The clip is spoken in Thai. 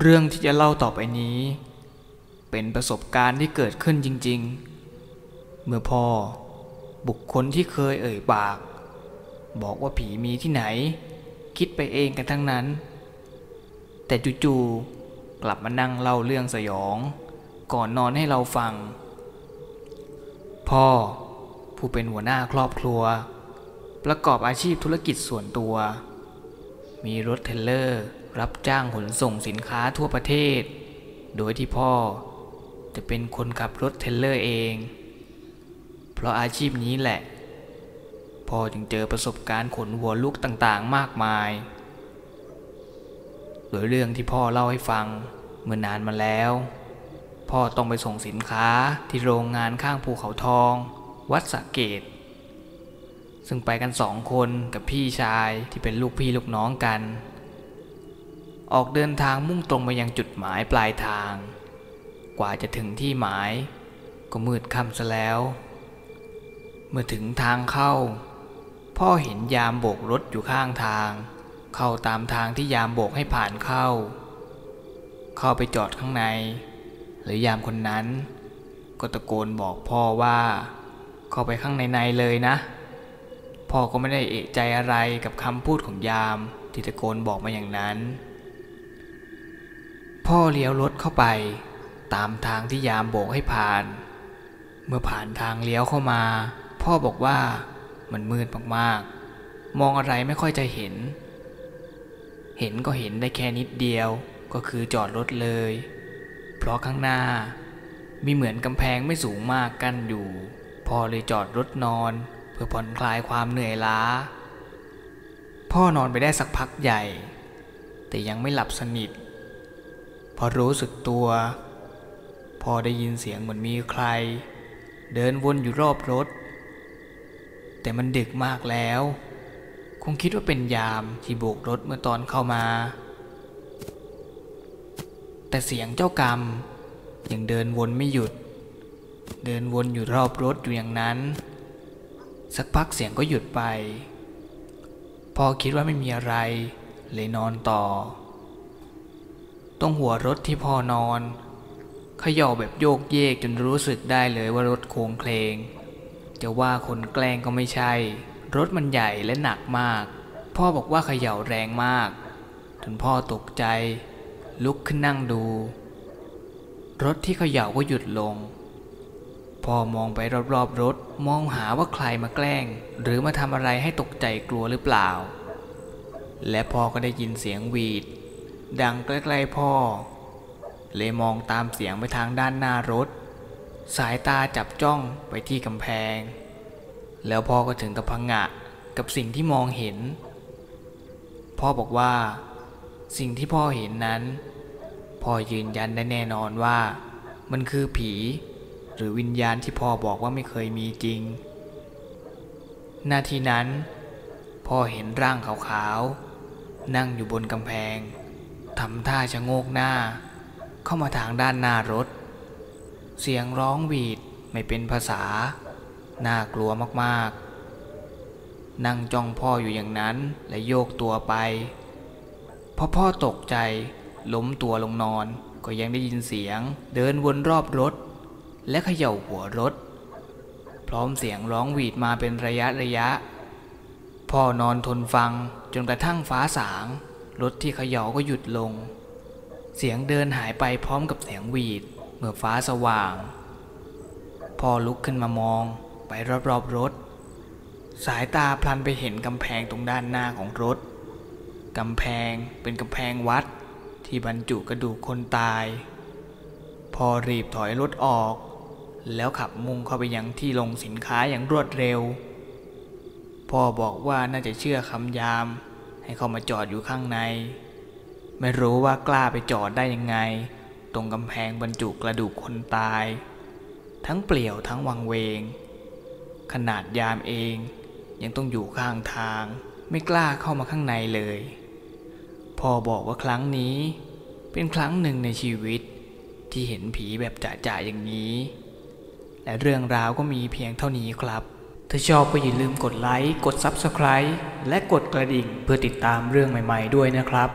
เรื่องที่จะเล่าต่อไปนี้ เป็นประสบการณ์ที่เกิดขึ้นจริง ๆ เมื่อพ่อบุคคลที่เคยเอ่ยปาก บอกว่าผีมีที่ไหน คิดไปเองกันทั้งนั้น แต่จู่ๆกลับมานั่งเล่าเรื่องสยอง ก่อนนอนให้เราฟัง พ่อผู้เป็นหัวหน้าครอบครัว ประกอบอาชีพธุรกิจส่วนตัว มีรถเทรลเลอร์ รับจ้างขนส่งสินค้าทั่วประเทศ โดยที่พ่อจะเป็นคนขับรถเทรลเลอร์เอง เพราะอาชีพนี้แหละ พ่อจึงเจอประสบการณ์ขนหัวลุกต่างๆมากมาย โดยเรื่องที่พ่อเล่าให้ฟังเมื่อนานมาแล้ว พ่อต้องไปส่งสินค้าที่โรงงานข้างภูเขาทอง วัดสระเกศซึ่งไปกันสองคนกับพี่ชายที่เป็นลูกพี่ลูกน้องกัน ออกเดินทางมุ่งตรงไปยังจุดหมายปลายทาง กว่าจะถึงที่หมาย ก็มืดค่ำซะแล้ว เมื่อถึงทางเข้า พ่อเห็นยามโบกรถอยู่ข้างทาง เข้าตามทางที่ยามโบกให้ผ่านเข้า เข้าไปจอดข้างใน หรือยามคนนั้น ก็ตะโกนบอกพ่อว่า เข้าไปข้างในในเลยนะ พ่อก็ไม่ได้เอะใจอะไรกับคำพูดของยามที่ตะโกนบอกมาอย่างนั้น พ่อเลี้ยวรถเข้าไป ตามทางที่ยามโบกให้ผ่าน เมื่อผ่านทางเลี้ยวเข้ามา พ่อบอกว่ามันมืดมากๆ มองอะไรไม่ค่อยจะเห็น เห็นก็เห็นได้แค่นิดเดียวก็คือจอดรถเลย เพราะข้างหน้า มีเหมือนกำแพงไม่สูงมากกั้นอยู่พ่อเลยจอดรถนอน เพื่อผ่อนคลายความเหนื่อยล้า พ่อนอนไปได้สักพักใหญ่ แต่ยังไม่หลับสนิท พอรู้สึกตัว พอได้ยินเสียงเหมือนมีใคร เดินวนอยู่รอบรถ แต่มันดึกมากแล้ว คงคิดว่าเป็นยามที่โบกรถเมื่อตอนเข้ามา แต่เสียงเจ้ากรรมยังเดินวนไม่หยุด เดินวนอยู่รอบรถอยู่อย่างนั้น สักพักเสียงก็หยุดไป พอคิดว่าไม่มีอะไร เลยนอนต่อ ตรงหัวรถที่พ่อนอนเขย่าแบบโยกเยกจนรู้สึกได้เลยว่ารถโค้งเคลง จะว่าคนแกล้งก็ไม่ใช่ รถมันใหญ่และหนักมาก พ่อบอกว่าเขย่าแรงมาก จนพ่อตกใจ ลุกขึ้นนั่งดู รถที่เขย่าก็หยุดลง พ่อมองไปรอบๆรถมองหาว่าใครมาแกล้ง หรือมาทำอะไรให้ตกใจกลัวหรือเปล่า และพ่อก็ได้ยินเสียงวีด ดังใกล้ๆพ่อ เลยมองตามเสียงไปทางด้านหน้ารถ สายตาจับจ้องไปที่กำแพง แล้วพ่อก็ถึงกับพังงะกับสิ่งที่มองเห็น พ่อบอกว่า สิ่งที่พ่อเห็นนั้น พ่อยืนยันได้แน่นอนว่า มันคือผี หรือวิญญาณที่พ่อบอกว่าไม่เคยมีจริง นาทีนั้น พ่อเห็นร่างขาวๆนั่งอยู่บนกำแพง ทำท่าชะโงกหน้า เข้ามาทางด้านหน้ารถ เสียงร้องหวีดไม่เป็นภาษา น่ากลัวมากๆ นั่งจ้องพ่ออยู่อย่างนั้นและโยกตัวไปพอพ่อตกใจล้มตัวลงนอน ก็ยังได้ยินเสียง เดินวนรอบรถ และเขย่าหัวรถ พร้อมเสียงร้องหวีดมาเป็นระยะระยะ พ่อนอนทนฟังจนกระทั่งฟ้าสาง รถที่เขย่าก็หยุดลง เสียงเดินหายไปพร้อมกับเสียงหวีดเมื่อฟ้าสว่าง พ่อลุกขึ้นมามองไปรอบๆรถ สายตาพลันไปเห็นกำแพงตรงด้านหน้าของรถ กำแพงเป็นกำแพงวัดที่บรรจุกระดูกคนตาย พอรีบถอยรถออก แล้วขับมุ่งเข้าไปยังที่ลงสินค้าอย่างรวดเร็ว พ่อบอกว่าน่าจะเชื่อคำยาม ให้เขามาจอดอยู่ข้างใน ไม่รู้ว่ากล้าไปจอดได้ยังไง ตรงกำแพงบรรจุกระดูกคนตาย ทั้งเปลี่ยวทั้งวังเวง ขนาดยามเองยังต้องอยู่ข้างทาง ไม่กล้าเข้ามาข้างในเลยพ่อบอกว่าครั้งนี้เป็นครั้งหนึ่งในชีวิตที่เห็นผีแบบจ่าๆอย่างนี้ และเรื่องราวก็มีเพียงเท่านี้ครับ ถ้าชอบก็อย่าลืมกดไลค์ กด Subscribe และกดกระดิ่งเพื่อติดตามเรื่องใหม่ ๆ ด้วยนะครับ